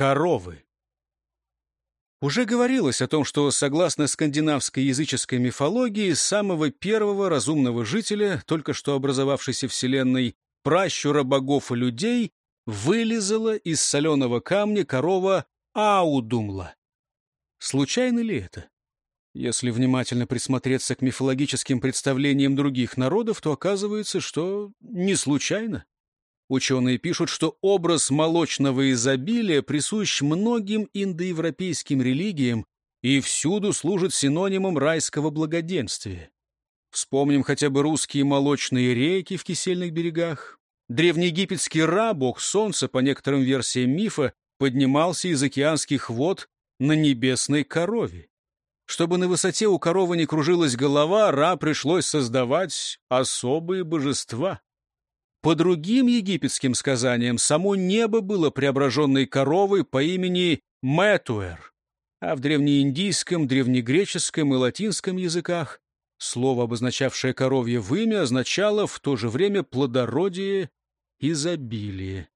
коровы. Уже говорилось о том, что, согласно скандинавской языческой мифологии, самого первого разумного жителя, только что образовавшейся Вселенной, пращура богов и людей, вылезала из соленого камня корова Аудумла. Случайно ли это? Если внимательно присмотреться к мифологическим представлениям других народов, то оказывается, что не случайно. Ученые пишут, что образ молочного изобилия присущ многим индоевропейским религиям и всюду служит синонимом райского благоденствия. Вспомним хотя бы русские молочные реки в кисельных берегах. Древнеегипетский Ра, бог солнца, по некоторым версиям мифа, поднимался из океанских вод на небесной корове. Чтобы на высоте у коровы не кружилась голова, Ра пришлось создавать особые божества. По другим египетским сказаниям, само небо было преображенной коровой по имени Метуэр, а в древнеиндийском, древнегреческом и латинском языках слово, обозначавшее коровье вымя, означало в то же время плодородие, изобилие.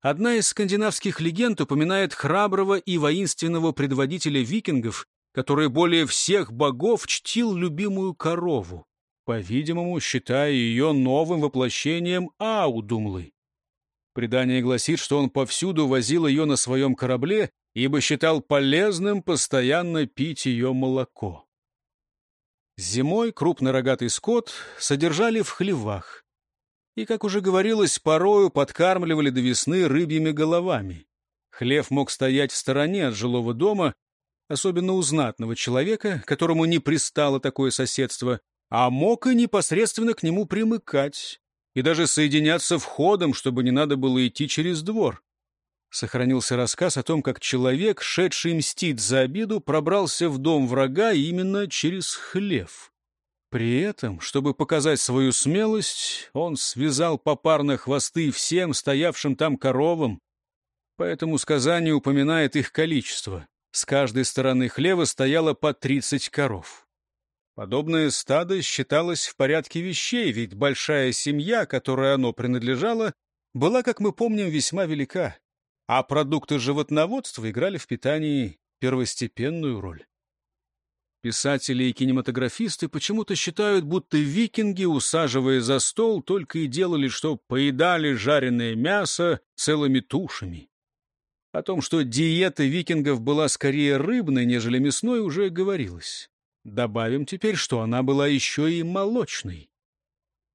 Одна из скандинавских легенд упоминает храброго и воинственного предводителя викингов, который более всех богов чтил любимую корову по-видимому, считая ее новым воплощением Аудумлы. Предание гласит, что он повсюду возил ее на своем корабле, ибо считал полезным постоянно пить ее молоко. Зимой крупный рогатый скот содержали в хлевах. И, как уже говорилось, порою подкармливали до весны рыбьими головами. Хлев мог стоять в стороне от жилого дома, особенно у знатного человека, которому не пристало такое соседство, а мог и непосредственно к нему примыкать и даже соединяться входом, чтобы не надо было идти через двор. Сохранился рассказ о том, как человек, шедший мстить за обиду, пробрался в дом врага именно через хлев. При этом, чтобы показать свою смелость, он связал попарно хвосты всем стоявшим там коровам. По этому сказанию упоминает их количество. С каждой стороны хлева стояло по тридцать коров. Подобное стадо считалось в порядке вещей, ведь большая семья, которой оно принадлежало, была, как мы помним, весьма велика, а продукты животноводства играли в питании первостепенную роль. Писатели и кинематографисты почему-то считают, будто викинги, усаживая за стол, только и делали, что поедали жареное мясо целыми тушами. О том, что диета викингов была скорее рыбной, нежели мясной, уже говорилось. Добавим теперь, что она была еще и молочной.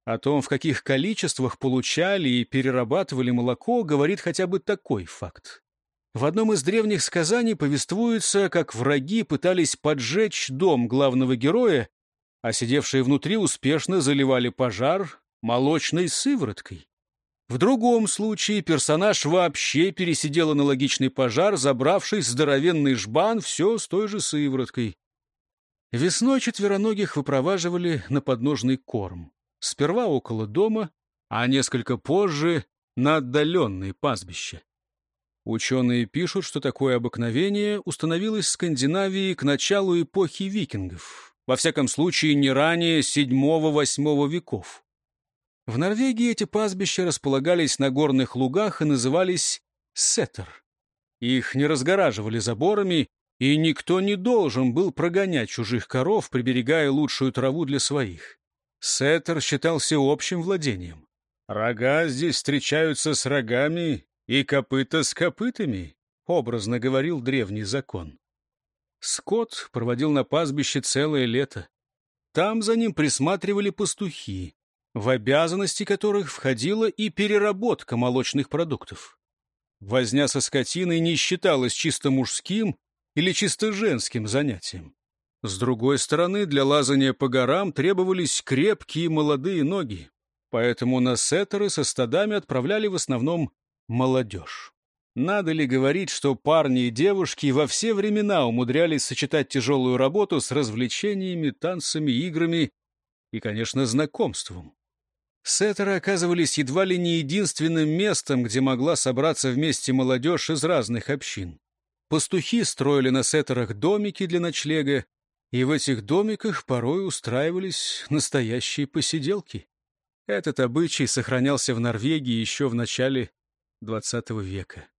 О том, в каких количествах получали и перерабатывали молоко, говорит хотя бы такой факт. В одном из древних сказаний повествуется, как враги пытались поджечь дом главного героя, а сидевшие внутри успешно заливали пожар молочной сывороткой. В другом случае персонаж вообще пересидел аналогичный пожар, забравшись в здоровенный жбан все с той же сывороткой. Весной четвероногих выпроваживали на подножный корм. Сперва около дома, а несколько позже на отдаленные пастбища. Ученые пишут, что такое обыкновение установилось в Скандинавии к началу эпохи викингов, во всяком случае не ранее VII-VIII веков. В Норвегии эти пастбища располагались на горных лугах и назывались сеттер. Их не разгораживали заборами и никто не должен был прогонять чужих коров, приберегая лучшую траву для своих. Сеттер считался общим владением. «Рога здесь встречаются с рогами и копыта с копытами», — образно говорил древний закон. Скот проводил на пастбище целое лето. Там за ним присматривали пастухи, в обязанности которых входила и переработка молочных продуктов. Возня со скотиной не считалась чисто мужским или чисто женским занятием. С другой стороны, для лазания по горам требовались крепкие молодые ноги, поэтому на сеттеры со стадами отправляли в основном молодежь. Надо ли говорить, что парни и девушки во все времена умудрялись сочетать тяжелую работу с развлечениями, танцами, играми и, конечно, знакомством? Сеттеры оказывались едва ли не единственным местом, где могла собраться вместе молодежь из разных общин. Пастухи строили на сеттерах домики для ночлега, и в этих домиках порой устраивались настоящие посиделки. Этот обычай сохранялся в Норвегии еще в начале XX века.